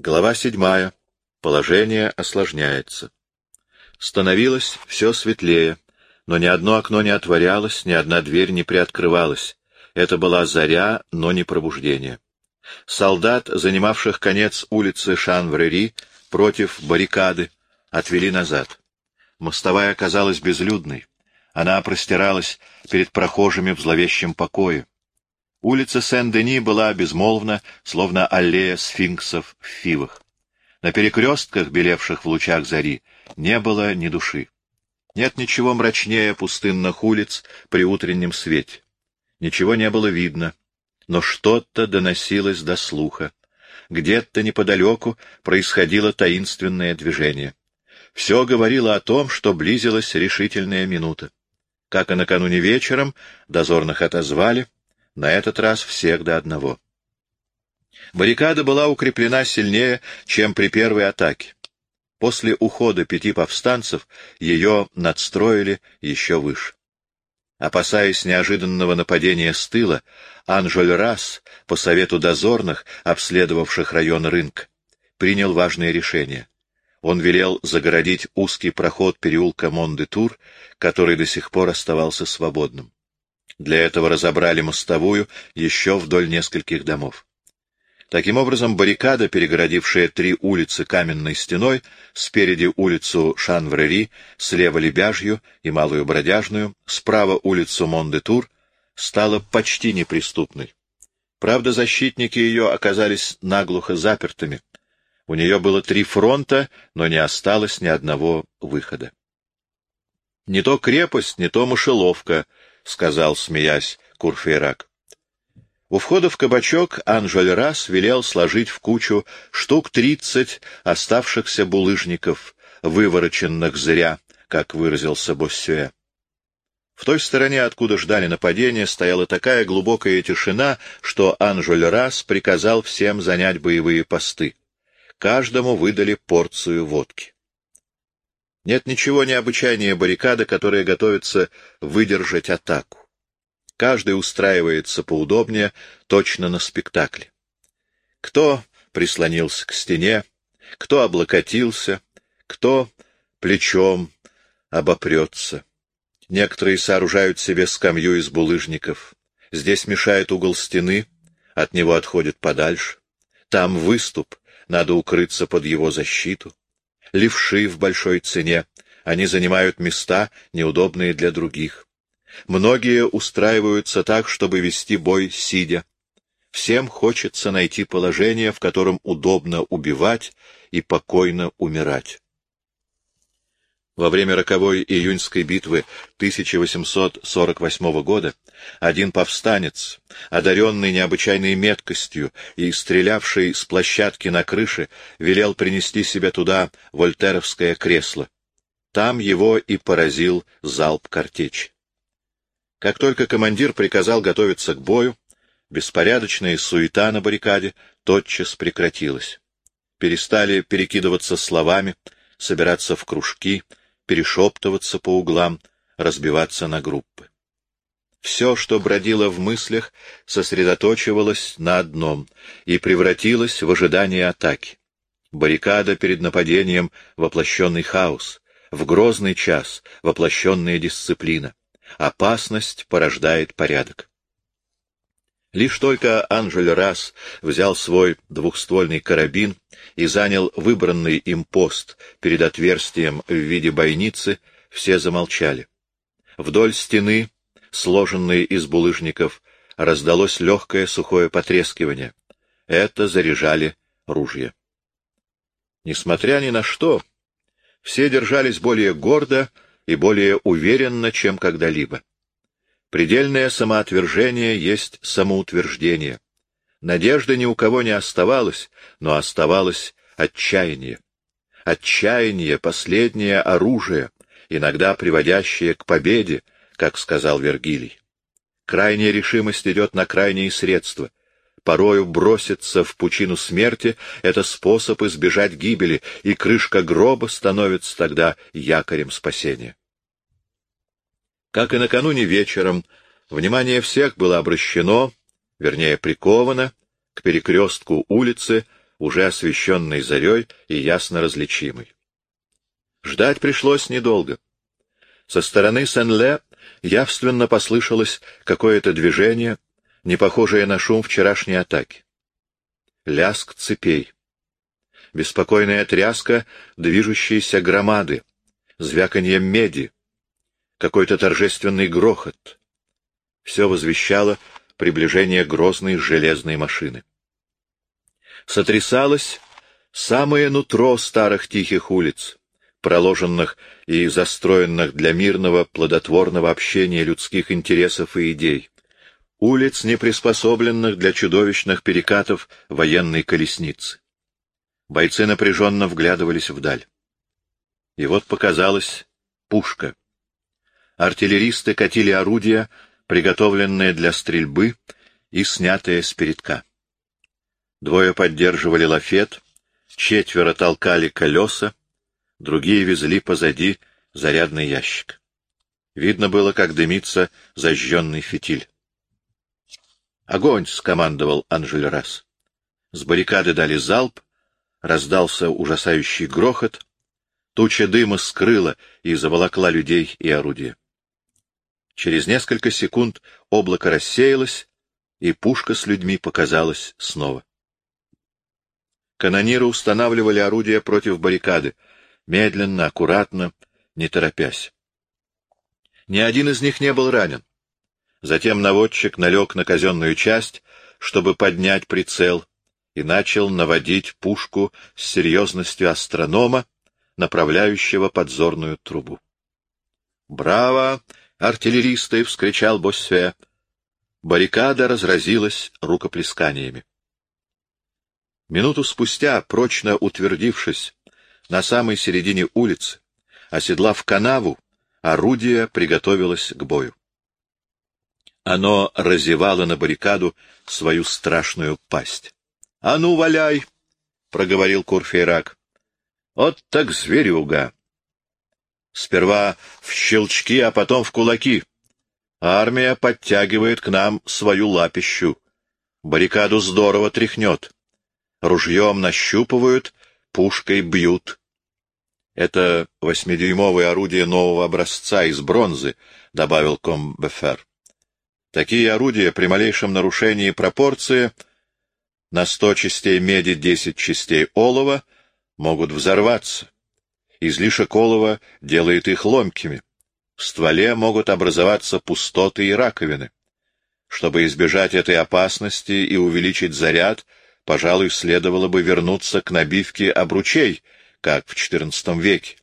Глава седьмая. Положение осложняется. Становилось все светлее, но ни одно окно не отворялось, ни одна дверь не приоткрывалась. Это была заря, но не пробуждение. Солдат, занимавших конец улицы Шанврери против баррикады, отвели назад. Мостовая оказалась безлюдной. Она простиралась перед прохожими в зловещем покое. Улица Сен-Дени была безмолвна, словно аллея сфинксов в фивах. На перекрестках, белевших в лучах зари, не было ни души. Нет ничего мрачнее пустынных улиц при утреннем свете. Ничего не было видно, но что-то доносилось до слуха. Где-то неподалеку происходило таинственное движение. Все говорило о том, что близилась решительная минута. Как и накануне вечером, дозорных отозвали — на этот раз всех до одного. Баррикада была укреплена сильнее, чем при первой атаке. После ухода пяти повстанцев ее надстроили еще выше. Опасаясь неожиданного нападения с тыла, Анжель Расс, по совету дозорных, обследовавших район рынка, принял важное решение. Он велел загородить узкий проход переулка Мон-де-Тур, который до сих пор оставался свободным. Для этого разобрали мостовую еще вдоль нескольких домов. Таким образом, баррикада, перегородившая три улицы каменной стеной, спереди улицу Шанврери, слева Лебяжью и Малую Бродяжную, справа улицу Мон-де-Тур, стала почти неприступной. Правда, защитники ее оказались наглухо запертыми. У нее было три фронта, но не осталось ни одного выхода. Не то крепость, не то мышеловка —— сказал, смеясь, Курфейрак. У входа в кабачок Анжель Рас велел сложить в кучу штук тридцать оставшихся булыжников, вывороченных зря, как выразился Боссюэ. В той стороне, откуда ждали нападения, стояла такая глубокая тишина, что Анжель Рас приказал всем занять боевые посты. Каждому выдали порцию водки. Нет ничего необычайнее баррикады, которая готовится выдержать атаку. Каждый устраивается поудобнее, точно на спектакле. Кто прислонился к стене, кто облокотился, кто плечом обопрется. Некоторые сооружают себе скамью из булыжников. Здесь мешает угол стены, от него отходят подальше. Там выступ, надо укрыться под его защиту левши в большой цене, они занимают места, неудобные для других. Многие устраиваются так, чтобы вести бой сидя. Всем хочется найти положение, в котором удобно убивать и покойно умирать. Во время роковой июньской битвы 1848 года один повстанец, одаренный необычайной меткостью и стрелявший с площадки на крыше, велел принести себе туда вольтеровское кресло. Там его и поразил залп картечи. Как только командир приказал готовиться к бою, беспорядочная суета на баррикаде тотчас прекратилась. Перестали перекидываться словами, собираться в кружки, перешептываться по углам, разбиваться на группы. Все, что бродило в мыслях, сосредоточивалось на одном и превратилось в ожидание атаки. Баррикада перед нападением — воплощенный хаос, в грозный час — воплощенная дисциплина. Опасность порождает порядок. Лишь только Анжель Расс взял свой двухствольный карабин и занял выбранный им пост перед отверстием в виде бойницы, все замолчали. Вдоль стены, сложенной из булыжников, раздалось легкое сухое потрескивание. Это заряжали ружья. Несмотря ни на что, все держались более гордо и более уверенно, чем когда-либо. Предельное самоотвержение есть самоутверждение. Надежды ни у кого не оставалось, но оставалось отчаяние. Отчаяние — последнее оружие, иногда приводящее к победе, как сказал Вергилий. Крайняя решимость идет на крайние средства. Порою броситься в пучину смерти — это способ избежать гибели, и крышка гроба становится тогда якорем спасения. Как и накануне вечером, внимание всех было обращено, вернее приковано, к перекрестку улицы уже освещенный зарей и ясно различимый. Ждать пришлось недолго. Со стороны Сен-Ле явственно послышалось какое-то движение, не похожее на шум вчерашней атаки. Ляск цепей. Беспокойная тряска движущейся громады, звяканье меди, какой-то торжественный грохот. Все возвещало приближение грозной железной машины. Сотрясалось самое нутро старых тихих улиц, проложенных и застроенных для мирного плодотворного общения людских интересов и идей, улиц, не приспособленных для чудовищных перекатов военной колесницы. Бойцы напряженно вглядывались вдаль. И вот показалась пушка. Артиллеристы катили орудия, приготовленные для стрельбы и снятые с передка. Двое поддерживали лафет, четверо толкали колеса, другие везли позади зарядный ящик. Видно было, как дымится зажженный фитиль. «Огонь!» — скомандовал Анжель Расс. С баррикады дали залп, раздался ужасающий грохот, туча дыма скрыла и заволокла людей и орудия. Через несколько секунд облако рассеялось, и пушка с людьми показалась снова. Канониры устанавливали орудия против баррикады, медленно, аккуратно, не торопясь. Ни один из них не был ранен. Затем наводчик налег на казенную часть, чтобы поднять прицел, и начал наводить пушку с серьезностью астронома, направляющего подзорную трубу. «Браво, артиллеристы!» — вскричал Боссе. Баррикада разразилась рукоплесканиями. Минуту спустя, прочно утвердившись на самой середине улицы, оседлав канаву, орудие приготовилось к бою. Оно разевало на баррикаду свою страшную пасть. — А ну, валяй! — проговорил Курфейрак. — Вот так зверюга! Сперва в щелчки, а потом в кулаки. Армия подтягивает к нам свою лапищу. Баррикаду здорово тряхнет. Ружьем нащупывают, пушкой бьют. Это восьмидюймовое орудие нового образца из бронзы, — добавил Комбефер. Такие орудия при малейшем нарушении пропорции на сто частей меди десять частей олова могут взорваться. Излишек олова делает их ломкими. В стволе могут образоваться пустоты и раковины. Чтобы избежать этой опасности и увеличить заряд, пожалуй, следовало бы вернуться к набивке обручей — как в XIV веке,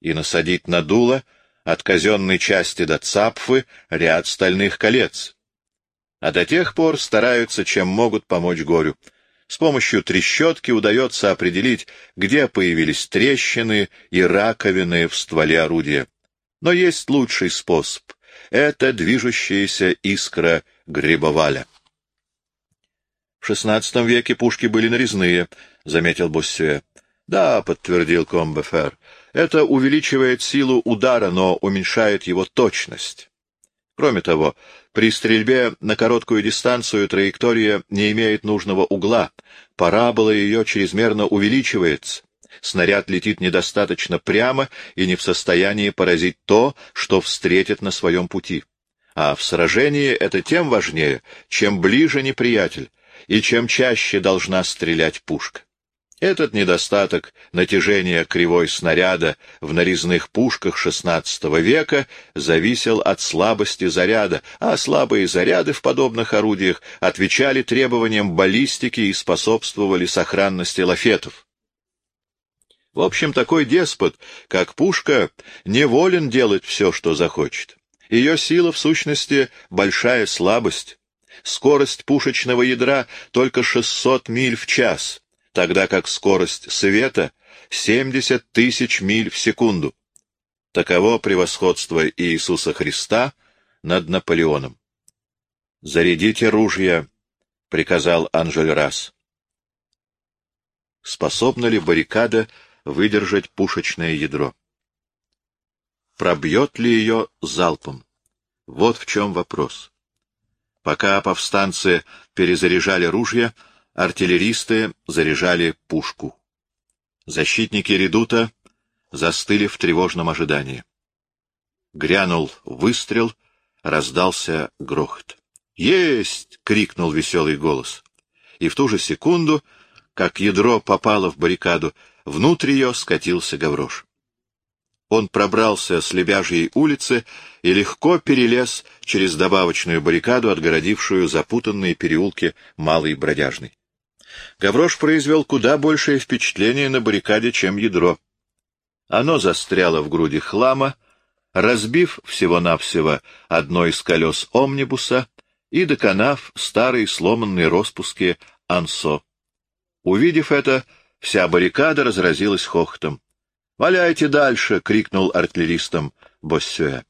и насадить на дуло от казенной части до цапфы ряд стальных колец. А до тех пор стараются, чем могут помочь горю. С помощью трещотки удается определить, где появились трещины и раковины в стволе орудия. Но есть лучший способ — это движущаяся искра грибоваля. В XVI веке пушки были нарезные, — заметил Боссюэ. — Да, — подтвердил Комбефер, — это увеличивает силу удара, но уменьшает его точность. Кроме того, при стрельбе на короткую дистанцию траектория не имеет нужного угла, парабола ее чрезмерно увеличивается, снаряд летит недостаточно прямо и не в состоянии поразить то, что встретит на своем пути. А в сражении это тем важнее, чем ближе неприятель, и чем чаще должна стрелять пушка. Этот недостаток натяжения кривой снаряда в нарезных пушках XVI века зависел от слабости заряда, а слабые заряды в подобных орудиях отвечали требованиям баллистики и способствовали сохранности лафетов. В общем, такой деспот, как пушка, не волен делать все, что захочет. Ее сила, в сущности, большая слабость. Скорость пушечного ядра только 600 миль в час — тогда как скорость света — 70 тысяч миль в секунду. Таково превосходство Иисуса Христа над Наполеоном. «Зарядите ружья», — приказал Анжель Расс. Способна ли баррикада выдержать пушечное ядро? Пробьет ли ее залпом? Вот в чем вопрос. Пока повстанцы перезаряжали ружья, артиллеристы заряжали пушку. Защитники редута застыли в тревожном ожидании. Грянул выстрел, раздался грохот. «Есть!» — крикнул веселый голос. И в ту же секунду, как ядро попало в баррикаду, внутрь ее скатился Гаврош. Он пробрался с Лебяжьей улицы и легко перелез через добавочную баррикаду, отгородившую запутанные переулки Малой Бродяжной. Гаврош произвел куда большее впечатление на баррикаде, чем ядро. Оно застряло в груди хлама, разбив всего-навсего одно из колес омнибуса и доконав старые сломанные распуски Ансо. Увидев это, вся баррикада разразилась хохотом. «Валяйте дальше!» — крикнул артиллеристам Боссюэ.